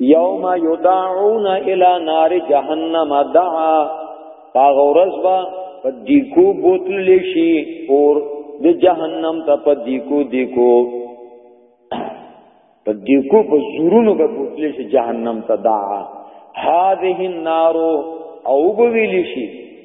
یوم یدعون الی نار جهنم دعا هغه ورځ به په دیکو بوتل لشي اور د جهنم ته په دیکو دیکو په دیکو په زورونو به بوتل شي جهنم ته دعا هذه النار او بویل شي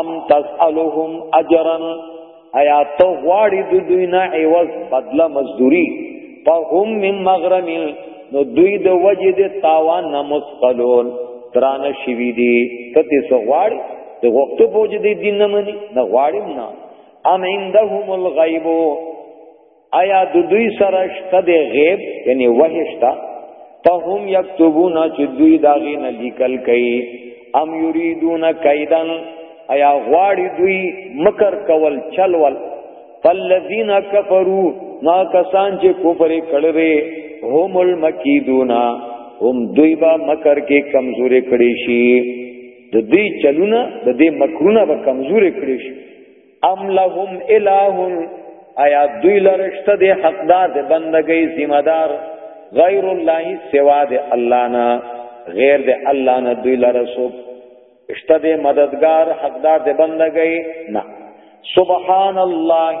ام تسالهم اجرا ایا تو غواړي د دوی نه ایواز بدله مزدوری په هم من مغرم نو دوی د وجه د تاوان نه مسقلون درانه شوی دی کته سو غواړي د وخت بوج دی دین نه مني نه غواړي نه ام عندهم الغیب آیا د دوی سره شته د غیب یعنی وحی شته فهم یكتبون چې دوی داغې نه لیکل کوي ام یریدون کیدن آیا غواړي دوی مکر کول چلول فالذین کفروا نا کسان چې کفر کړي هم المکیدون هم دوی با مکر کې کمزوري کړي شي د دې چلونه د دې مکرونه به کمزوري کړي شي ام لهم الہ آیا دوی لرشته دی حقدار دی بندګۍ ذمہ دار غیر الله سوا دی الله نه غیر دی الله نه دوی لرسو اشته دی مددگار حقدار دی بندګۍ نه سبحان الله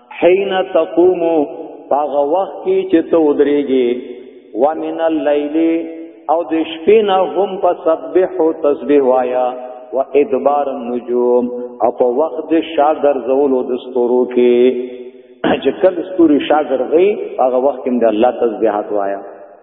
حين تقوم هغه وخت کې چې ته ودرېږي ومن الليل او د شپې نه هم فسبح او تسبيح وایا و ادبار النجوم او په وخت د شاګر زولو د ستورو کې چې کله ستوري شاګر غي هغه وخت کې د الله تسبيحات وایا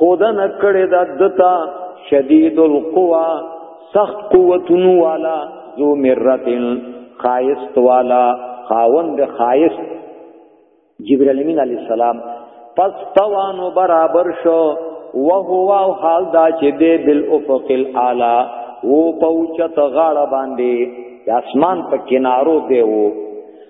خودا نکړه د دتا شدید القوا سخت قوتونو والا ذو مرتن خایست والا خاوند خایست جبرئیل امین علی السلام پس توانو برابر شو وهو او حال دا چې دې بل افق الاعلى وو پوچت غاړه باندې د اسمان په کنارو دی وو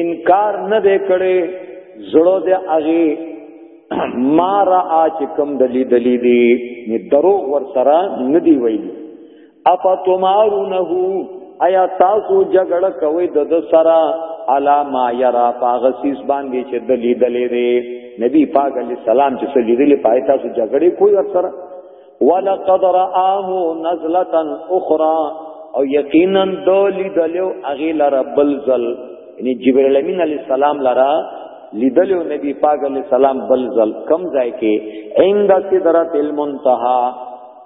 انکار نه دی کړي زړه د اغي ما را اچ کم دلی دلی دی نه درو ور سره ندی ویلی اپا تمارونه ایا تاسو جګړه کوي د د سره علا ما یرا پاغسیس باندې چې دلی دلی دی نبی پاک علی سلام چې سلیدلی پای تاسو جګړه کوي ور سره ولقد رآه نزلة اخرى او یقینا دو لیدلو اغه لره بل زل یعنی جبرئیل امین علی السلام لره لیدلو نبی پاک علی السلام بل زل کم ځای کې عند سدرۃ المنتہا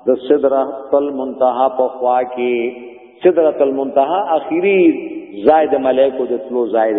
د سدرۃ المنتہا په خوا کې سدرۃ المنتہا اخیری زائد ملائکو د تلو زائد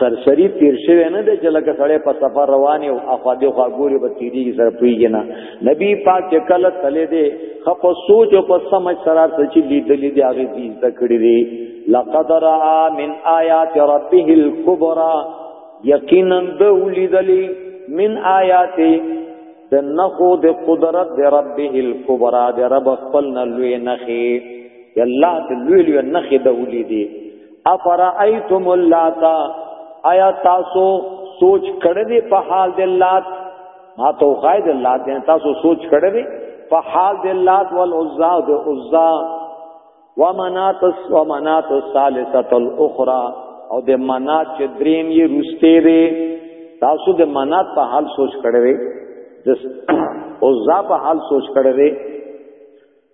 سرسری تیر شوی نه دی چې لکه سړی په سفر روان یو اخوا دی خوا ګوري به تیریږي سره پوهېږي نه نبی پاک چې کله تللی دی ښه په سوچ او په سمج سره څه چې لیدلي دي هغې دي زده کړي دي لقد رعا من آیات ربه الکبرا یقینا ده ولیدلی من آیات د نخو د قدرت د ربه الکبرا د رب خپل نه لوی نخي الله د لوی لوی نخي ده ولیدي افرایتم اللات آیا تاسو سوچ کړی دی په حال د لات ما تو غاید لات دی تاسو سوچ کړی دی په حال د لات والعزا او د عزا ومنات ومنات الثالثه الاخرى او د منات چې دریم یې روسته دی تاسو د منات په حال سوچ کړی دی د عزا په حال سوچ کړی دی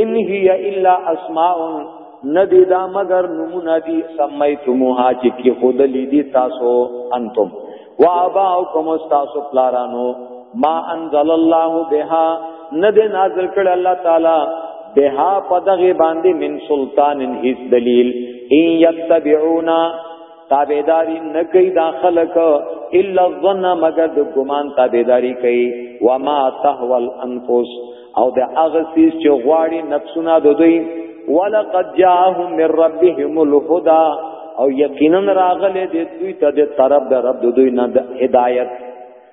ان هي الا اسماء ندی دا مگر نمونه دی سمیتموها چې کې خود لیدي تاسو انتم واباؤکم استاسو پلارانو ما انزل الله بها ندی نازل کړ الله تعالی بها پدغه باندې من سلطان هیڅ دلیل ان یتبعونا تابعداري نه کوي دا خلک الا الظن مگر د ګمان تابعداري کوي وما تهوى الانفس او د هغه سیس چې غواړي نفسونه د دوی ولقد جاءهم من ربهم الهدى او یقینا راغله د دوی ته د طرف د رب د دوی نه هدایت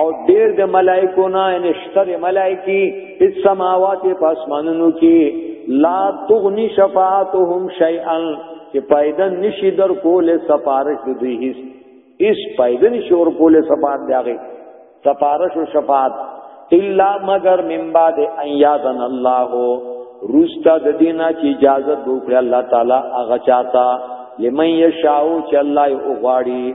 او ډیر د ملائکو نه ان شتر ملائکی په سماوات په اسمانونو کې لا تغنی شفاعتهم شیئا چې پایدن نشي در کول سفارش د دوی هیڅ هیڅ پایدن نشي ور کول سفارش دیږي سفارش او شفاعت الا مگر من بعد ان یاذن الله روستا د دینا چې اجازه دوکړه الله تعالی هغه چاته لمن یشاء چې الله یې وغواړي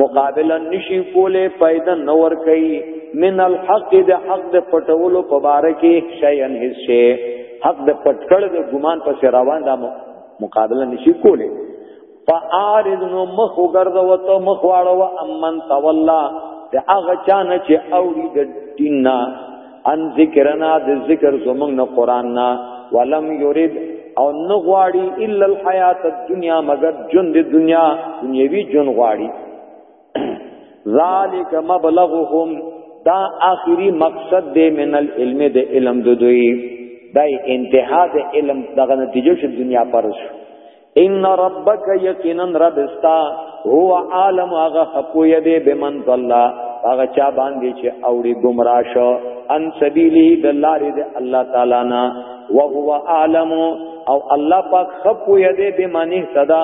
مقابلا نشي کوله پیدا نور کوي من الحق د حق د پټولو په بار کې شیئن هیڅ شی حق د پټکړ د ګمان پس روان دا مقابله نشي کوله فاعرض نو مخ وګرځه وته مخ واړو امن تولا د هغه چانه چې اوړي د دینه ان ذکرنا د ذکر زمنګ نه قران نه ولم یرید او نه غواړي الا الحیات الدنیا مگر جون د دنیا دنیوي جون غواړي ذالک مبلغهم دا آخری مقصد دی من العلم د علم د دوی دای انتها د علم دغه نتیجه شو دنیا پر شو ان ربک یقینا رب استا هو عالم هغه خپوی دی بمن ضل هغه چا باندې چې اوړي گمراه شو ان سبیلی د لارې د الله تعالی نه او هو عالم او الله پاک خپوی دی بمن اهتدى